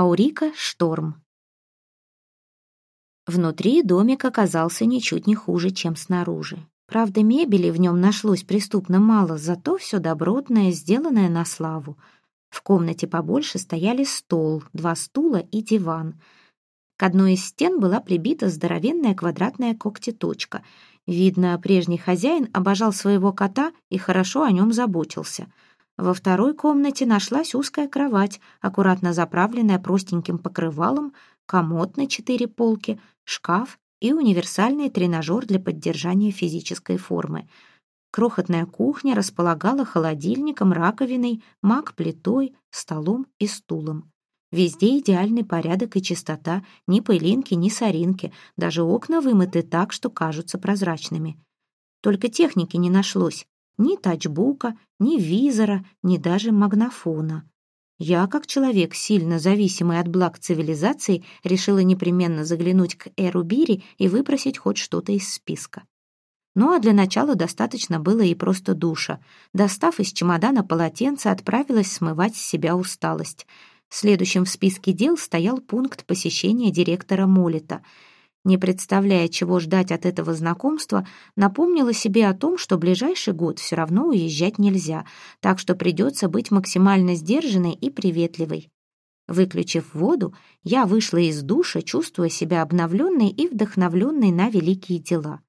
Аурика Шторм. Внутри домик оказался ничуть не хуже, чем снаружи. Правда, мебели в нем нашлось преступно мало, зато все добротное, сделанное на славу. В комнате побольше стояли стол, два стула и диван. К одной из стен была прибита здоровенная квадратная когтеточка. Видно, прежний хозяин обожал своего кота и хорошо о нем заботился — во второй комнате нашлась узкая кровать, аккуратно заправленная простеньким покрывалом, комод на четыре полки, шкаф и универсальный тренажер для поддержания физической формы. Крохотная кухня располагала холодильником, раковиной, маг-плитой, столом и стулом. Везде идеальный порядок и чистота, ни пылинки, ни соринки, даже окна вымыты так, что кажутся прозрачными. Только техники не нашлось. Ни тачбука, ни визора, ни даже магнофона. Я, как человек, сильно зависимый от благ цивилизации, решила непременно заглянуть к Эру Бири и выпросить хоть что-то из списка. Ну а для начала достаточно было и просто душа. Достав из чемодана полотенце, отправилась смывать с себя усталость. Следующим в списке дел стоял пункт посещения директора Молита — не представляя, чего ждать от этого знакомства, напомнила себе о том, что ближайший год все равно уезжать нельзя, так что придется быть максимально сдержанной и приветливой. Выключив воду, я вышла из душа, чувствуя себя обновленной и вдохновленной на великие дела.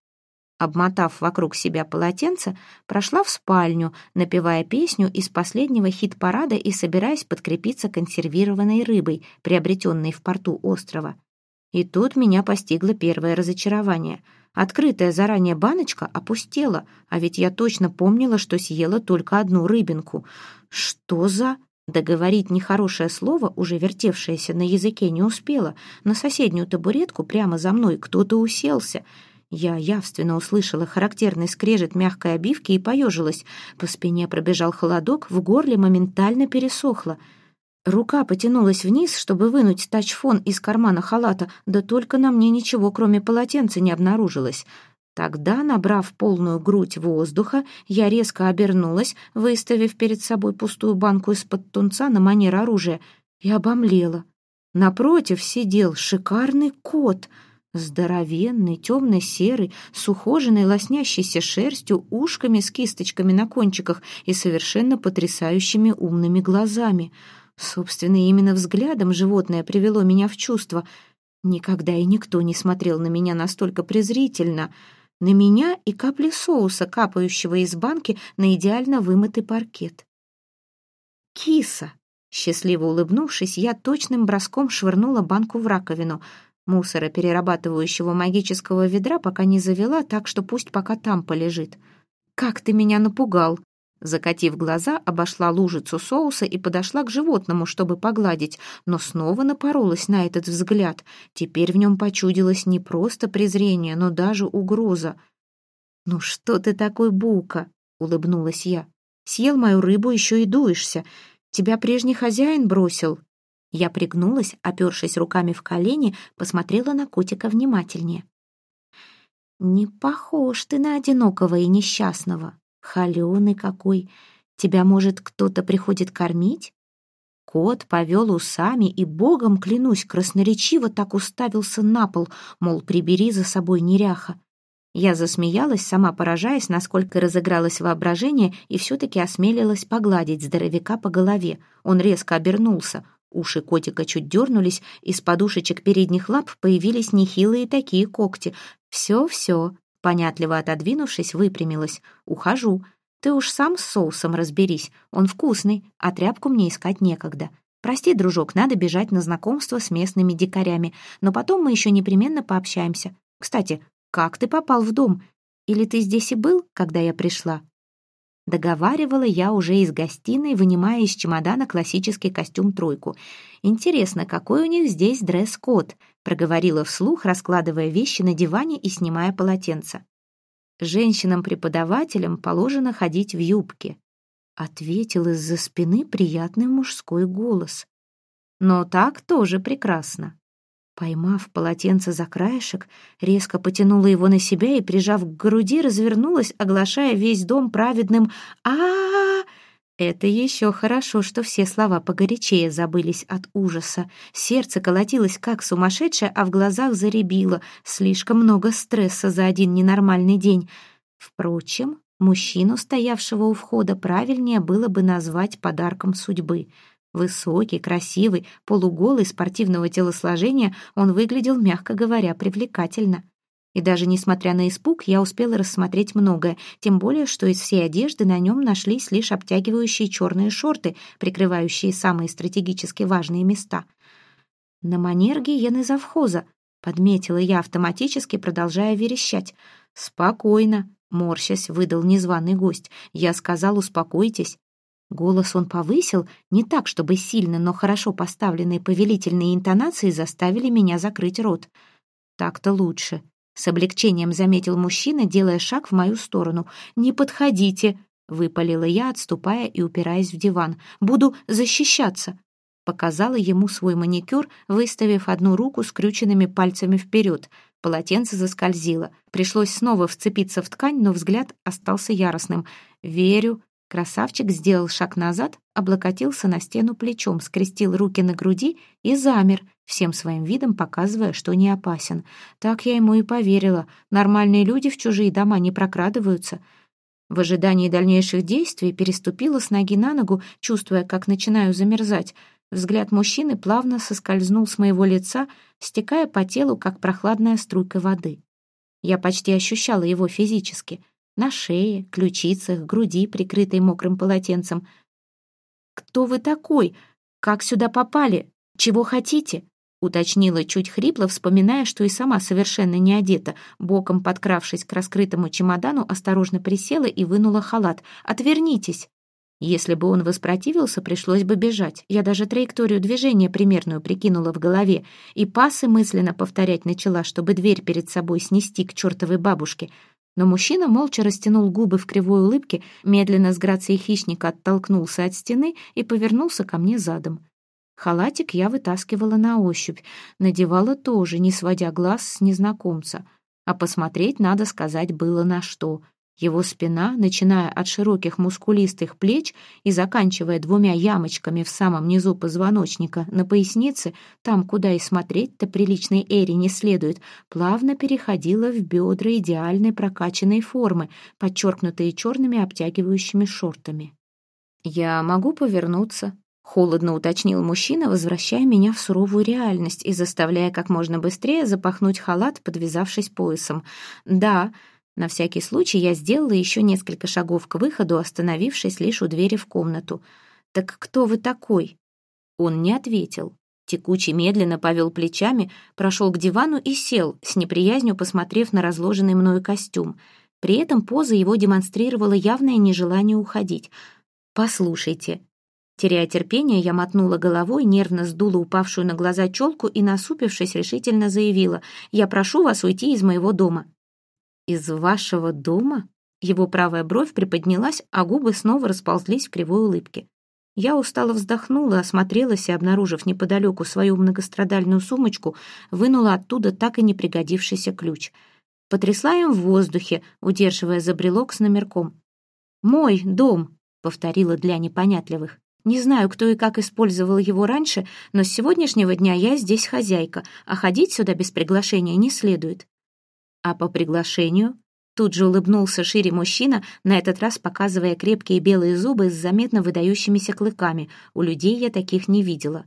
Обмотав вокруг себя полотенце, прошла в спальню, напевая песню из последнего хит-парада и собираясь подкрепиться консервированной рыбой, приобретенной в порту острова. И тут меня постигло первое разочарование. Открытая заранее баночка опустела, а ведь я точно помнила, что съела только одну рыбинку. Что за... Договорить нехорошее слово, уже вертевшееся на языке, не успела. На соседнюю табуретку прямо за мной кто-то уселся. Я явственно услышала характерный скрежет мягкой обивки и поежилась. По спине пробежал холодок, в горле моментально пересохло — Рука потянулась вниз, чтобы вынуть тачфон из кармана халата, да только на мне ничего, кроме полотенца, не обнаружилось. Тогда, набрав полную грудь воздуха, я резко обернулась, выставив перед собой пустую банку из-под тунца на манер оружия, и обомлела. Напротив сидел шикарный кот, здоровенный, темно-серый, с ухоженной лоснящейся шерстью, ушками с кисточками на кончиках и совершенно потрясающими умными глазами — Собственно, именно взглядом животное привело меня в чувство. Никогда и никто не смотрел на меня настолько презрительно. На меня и капли соуса, капающего из банки на идеально вымытый паркет. «Киса!» Счастливо улыбнувшись, я точным броском швырнула банку в раковину. Мусора перерабатывающего магического ведра пока не завела, так что пусть пока там полежит. «Как ты меня напугал!» Закатив глаза, обошла лужицу соуса и подошла к животному, чтобы погладить, но снова напоролась на этот взгляд. Теперь в нем почудилось не просто презрение, но даже угроза. «Ну что ты такой, Бука?» — улыбнулась я. «Съел мою рыбу, еще и дуешься. Тебя прежний хозяин бросил». Я пригнулась, опершись руками в колени, посмотрела на котика внимательнее. «Не похож ты на одинокого и несчастного», Холеный какой! Тебя, может, кто-то приходит кормить? Кот повел усами и, богом клянусь, красноречиво так уставился на пол, мол, прибери за собой неряха. Я засмеялась, сама поражаясь, насколько разыгралось воображение, и все-таки осмелилась погладить здоровяка по голове. Он резко обернулся. Уши котика чуть дернулись, из подушечек передних лап появились нехилые такие когти. «Все-все, Понятливо отодвинувшись, выпрямилась. «Ухожу. Ты уж сам с соусом разберись. Он вкусный, а тряпку мне искать некогда. Прости, дружок, надо бежать на знакомство с местными дикарями, но потом мы еще непременно пообщаемся. Кстати, как ты попал в дом? Или ты здесь и был, когда я пришла?» Договаривала я уже из гостиной, вынимая из чемодана классический костюм-тройку. Интересно, какой у них здесь дресс-код? Проговорила вслух, раскладывая вещи на диване и снимая полотенце. Женщинам-преподавателям положено ходить в юбке. Ответил из-за спины приятный мужской голос. Но так тоже прекрасно. Поймав полотенце за краешек, резко потянула его на себя и, прижав к груди, развернулась, оглашая весь дом праведным а, -а, -а, Это еще хорошо, что все слова погорячее забылись от ужаса. Сердце колотилось как сумасшедшее, а в глазах заребило. Слишком много стресса за один ненормальный день. Впрочем, мужчину, стоявшего у входа, правильнее было бы назвать подарком судьбы. Высокий, красивый, полуголый, спортивного телосложения, он выглядел, мягко говоря, привлекательно. И даже несмотря на испуг, я успела рассмотреть многое, тем более, что из всей одежды на нем нашлись лишь обтягивающие черные шорты, прикрывающие самые стратегически важные места. «На манер гиены завхоза», — подметила я автоматически, продолжая верещать. «Спокойно», — морщась выдал незваный гость. «Я сказал, успокойтесь». Голос он повысил, не так, чтобы сильно, но хорошо поставленные повелительные интонации заставили меня закрыть рот. «Так-то лучше», с облегчением заметил мужчина, делая шаг в мою сторону. «Не подходите!» — выпалила я, отступая и упираясь в диван. «Буду защищаться!» Показала ему свой маникюр, выставив одну руку скрюченными пальцами вперед. Полотенце заскользило. Пришлось снова вцепиться в ткань, но взгляд остался яростным. «Верю». Красавчик сделал шаг назад, облокотился на стену плечом, скрестил руки на груди и замер, всем своим видом показывая, что не опасен. Так я ему и поверила. Нормальные люди в чужие дома не прокрадываются. В ожидании дальнейших действий переступила с ноги на ногу, чувствуя, как начинаю замерзать. Взгляд мужчины плавно соскользнул с моего лица, стекая по телу, как прохладная струйка воды. Я почти ощущала его физически. На шее, ключицах, груди, прикрытой мокрым полотенцем. «Кто вы такой? Как сюда попали? Чего хотите?» уточнила чуть хрипло, вспоминая, что и сама совершенно не одета, боком подкравшись к раскрытому чемодану, осторожно присела и вынула халат. «Отвернитесь!» Если бы он воспротивился, пришлось бы бежать. Я даже траекторию движения примерную прикинула в голове и пасы мысленно повторять начала, чтобы дверь перед собой снести к чертовой бабушке. Но мужчина молча растянул губы в кривой улыбке, медленно с грацией хищника оттолкнулся от стены и повернулся ко мне задом. Халатик я вытаскивала на ощупь, надевала тоже, не сводя глаз с незнакомца. А посмотреть, надо сказать, было на что. Его спина, начиная от широких мускулистых плеч и заканчивая двумя ямочками в самом низу позвоночника на пояснице, там, куда и смотреть-то приличной Эри не следует, плавно переходила в бедра идеальной прокачанной формы, подчеркнутые черными обтягивающими шортами. «Я могу повернуться?» Холодно уточнил мужчина, возвращая меня в суровую реальность и заставляя как можно быстрее запахнуть халат, подвязавшись поясом. «Да», на всякий случай я сделала еще несколько шагов к выходу, остановившись лишь у двери в комнату. «Так кто вы такой?» Он не ответил. Текучий медленно повел плечами, прошел к дивану и сел, с неприязнью посмотрев на разложенный мною костюм. При этом поза его демонстрировала явное нежелание уходить. «Послушайте», Теряя терпение, я мотнула головой, нервно сдула упавшую на глаза челку и, насупившись, решительно заявила «Я прошу вас уйти из моего дома». «Из вашего дома?» Его правая бровь приподнялась, а губы снова расползлись в кривой улыбке. Я устало вздохнула, осмотрелась и, обнаружив неподалеку свою многострадальную сумочку, вынула оттуда так и не пригодившийся ключ. Потрясла им в воздухе, удерживая за брелок с номерком. «Мой дом», — повторила для непонятливых. Не знаю, кто и как использовал его раньше, но с сегодняшнего дня я здесь хозяйка, а ходить сюда без приглашения не следует. А по приглашению? Тут же улыбнулся шире мужчина, на этот раз показывая крепкие белые зубы с заметно выдающимися клыками. У людей я таких не видела.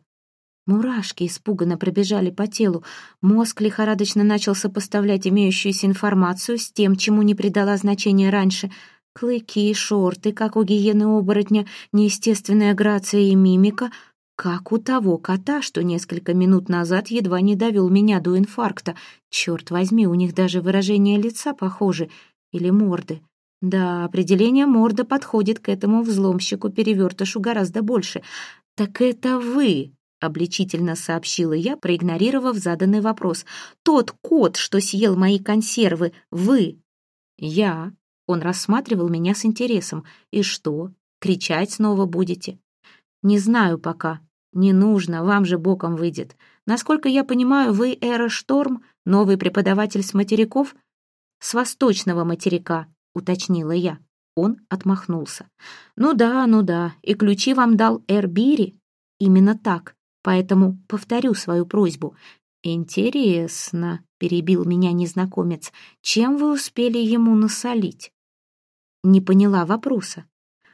Мурашки испуганно пробежали по телу. Мозг лихорадочно начал сопоставлять имеющуюся информацию с тем, чему не придала значения раньше — Клыки шорты, как у гиены-оборотня, неестественная грация и мимика, как у того кота, что несколько минут назад едва не довел меня до инфаркта. Черт возьми, у них даже выражение лица похоже. Или морды. Да, определение морда подходит к этому взломщику-перевертышу гораздо больше. «Так это вы!» — обличительно сообщила я, проигнорировав заданный вопрос. «Тот кот, что съел мои консервы, вы!» «Я!» Он рассматривал меня с интересом. «И что? Кричать снова будете?» «Не знаю пока. Не нужно, вам же боком выйдет. Насколько я понимаю, вы Эра Шторм, новый преподаватель с материков?» «С восточного материка», — уточнила я. Он отмахнулся. «Ну да, ну да, и ключи вам дал Эрбири?» «Именно так, поэтому повторю свою просьбу. «Интересно», — перебил меня незнакомец, «чем вы успели ему насолить?» Не поняла вопроса.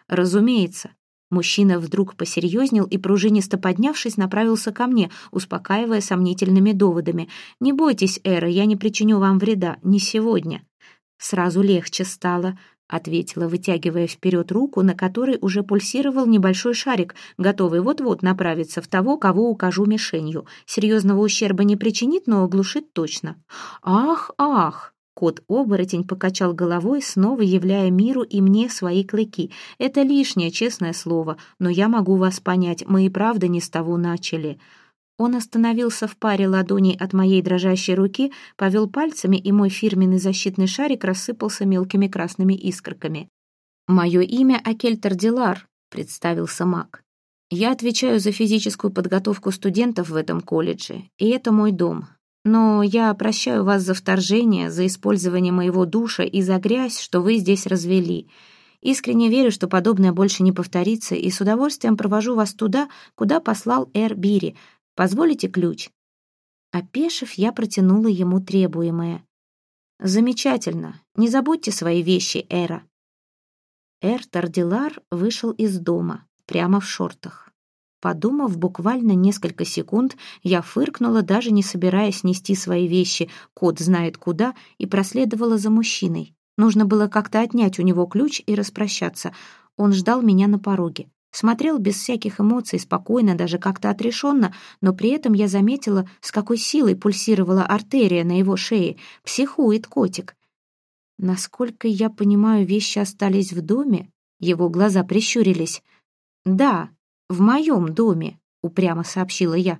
«Разумеется». Мужчина вдруг посерьезнел и, пружинисто поднявшись, направился ко мне, успокаивая сомнительными доводами. «Не бойтесь, Эра, я не причиню вам вреда, не сегодня». Сразу легче стало. — ответила, вытягивая вперед руку, на которой уже пульсировал небольшой шарик, готовый вот-вот направиться в того, кого укажу мишенью. Серьезного ущерба не причинит, но оглушит точно. «Ах, ах!» Кот-оборотень покачал головой, снова являя миру и мне свои клыки. «Это лишнее, честное слово, но я могу вас понять, мы и правда не с того начали». Он остановился в паре ладоней от моей дрожащей руки, повел пальцами, и мой фирменный защитный шарик рассыпался мелкими красными искорками. «Мое имя Акельтер Дилар», — представился маг. «Я отвечаю за физическую подготовку студентов в этом колледже, и это мой дом. Но я прощаю вас за вторжение, за использование моего душа и за грязь, что вы здесь развели. Искренне верю, что подобное больше не повторится, и с удовольствием провожу вас туда, куда послал Эр Бири, Позволите ключ?» Опешив, я протянула ему требуемое. «Замечательно. Не забудьте свои вещи, Эра». Эр Тардилар вышел из дома, прямо в шортах. Подумав буквально несколько секунд, я фыркнула, даже не собираясь нести свои вещи, кот знает куда, и проследовала за мужчиной. Нужно было как-то отнять у него ключ и распрощаться. Он ждал меня на пороге. Смотрел без всяких эмоций, спокойно, даже как-то отрешенно, но при этом я заметила, с какой силой пульсировала артерия на его шее. Психует котик. Насколько я понимаю, вещи остались в доме? Его глаза прищурились. «Да, в моем доме», — упрямо сообщила я.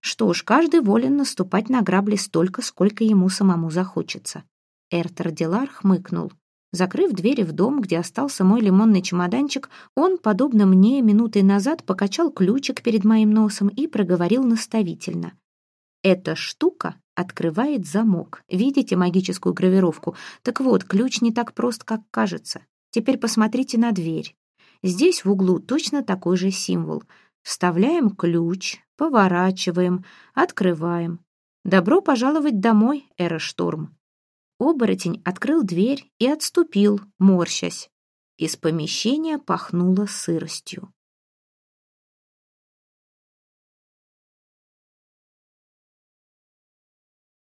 Что ж, каждый волен наступать на грабли столько, сколько ему самому захочется. Эртер Дилар хмыкнул. Закрыв двери в дом, где остался мой лимонный чемоданчик, он, подобно мне, минутой назад покачал ключик перед моим носом и проговорил наставительно. «Эта штука открывает замок. Видите магическую гравировку? Так вот, ключ не так прост, как кажется. Теперь посмотрите на дверь. Здесь в углу точно такой же символ. Вставляем ключ, поворачиваем, открываем. Добро пожаловать домой, Эра Шторм. Оборотень открыл дверь и отступил, морщась. Из помещения пахнуло сыростью.